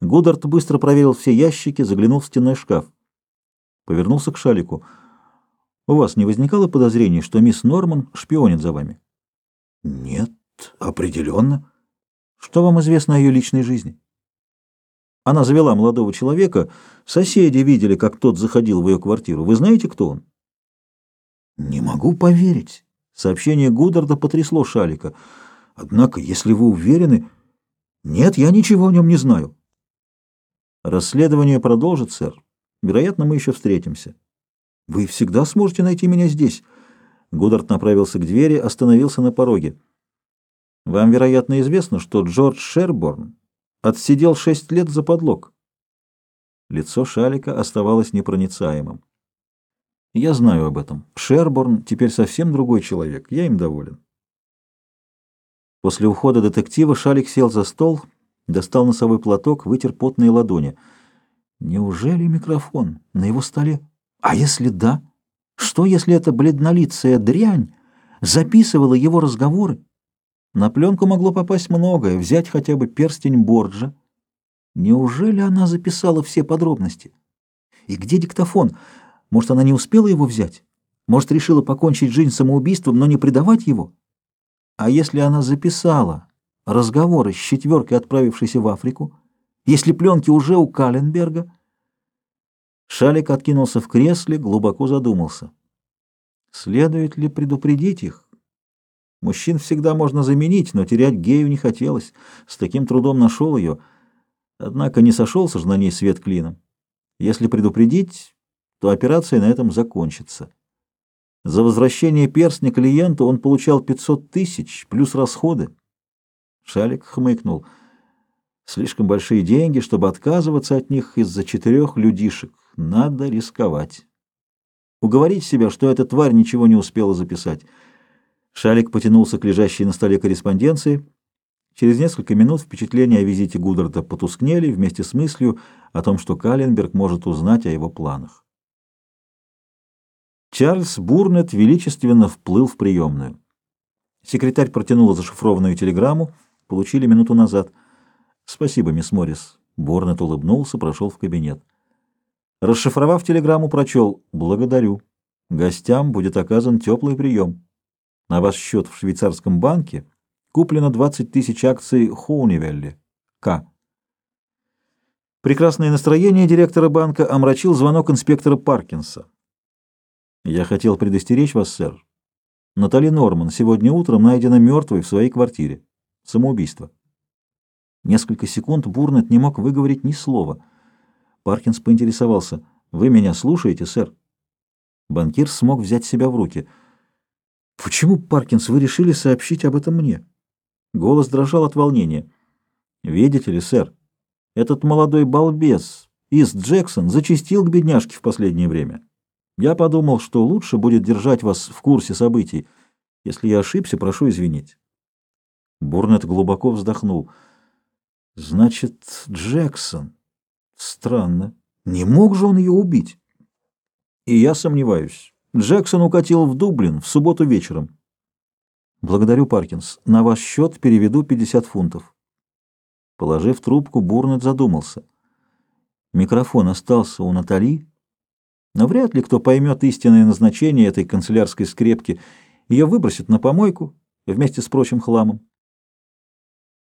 Гударт быстро проверил все ящики, заглянул в стенной шкаф. Повернулся к Шалику. «У вас не возникало подозрений, что мисс Норман шпионит за вами?» «Нет, определенно». «Что вам известно о ее личной жизни?» Она завела молодого человека. Соседи видели, как тот заходил в ее квартиру. Вы знаете, кто он? Не могу поверить. Сообщение Гударда потрясло Шалика. Однако, если вы уверены... Нет, я ничего о нем не знаю. Расследование продолжит, сэр. Вероятно, мы еще встретимся. Вы всегда сможете найти меня здесь. Гудард направился к двери, остановился на пороге. Вам, вероятно, известно, что Джордж Шерборн отсидел шесть лет за подлог. Лицо Шалика оставалось непроницаемым. Я знаю об этом. Шерборн теперь совсем другой человек. Я им доволен. После ухода детектива Шалик сел за стол, достал носовой платок, вытер потные ладони. Неужели микрофон на его столе? А если да? Что, если эта бледнолицая дрянь записывала его разговоры? На пленку могло попасть многое, взять хотя бы перстень Борджа. Неужели она записала все подробности? И где диктофон? Может, она не успела его взять? Может, решила покончить жизнь самоубийством, но не предавать его? А если она записала разговоры с четверкой, отправившейся в Африку? Если пленки уже у Каленберга? Шалик откинулся в кресле, глубоко задумался. Следует ли предупредить их? Мужчин всегда можно заменить, но терять гею не хотелось. С таким трудом нашел ее. Однако не сошелся же на ней свет клином. Если предупредить, то операция на этом закончится. За возвращение перстня клиенту он получал 500 тысяч, плюс расходы. Шалик хмыкнул. Слишком большие деньги, чтобы отказываться от них из-за четырех людишек. Надо рисковать. Уговорить себя, что эта тварь ничего не успела записать. Шалик потянулся к лежащей на столе корреспонденции. Через несколько минут впечатления о визите Гударда потускнели вместе с мыслью о том, что Каленберг может узнать о его планах. Чарльз Бурнет величественно вплыл в приемную. Секретарь протянула зашифрованную телеграмму, получили минуту назад. «Спасибо, мисс Моррис». Бурнет улыбнулся, прошел в кабинет. Расшифровав телеграмму, прочел «Благодарю. Гостям будет оказан теплый прием. На ваш счет в швейцарском банке куплено 20 тысяч акций Хоунивелли. К. Прекрасное настроение директора банка омрачил звонок инспектора Паркинса. «Я хотел предостеречь вас, сэр. Натали Норман сегодня утром найдена мертвой в своей квартире. Самоубийство». Несколько секунд Бурнет не мог выговорить ни слова. Паркинс поинтересовался. «Вы меня слушаете, сэр?» Банкир смог взять себя в руки. «Почему, Паркинс, вы решили сообщить об этом мне?» Голос дрожал от волнения. «Видите ли, сэр, этот молодой балбес, Ист Джексон, зачастил к бедняжке в последнее время. Я подумал, что лучше будет держать вас в курсе событий. Если я ошибся, прошу извинить». Бурнет глубоко вздохнул. «Значит, Джексон...» Странно. Не мог же он ее убить? И я сомневаюсь. Джексон укатил в Дублин в субботу вечером. Благодарю, Паркинс. На ваш счет переведу 50 фунтов. Положив трубку, Бурнет задумался. Микрофон остался у Натали, но вряд ли кто поймет истинное назначение этой канцелярской скрепки. Ее выбросят на помойку вместе с прочим хламом.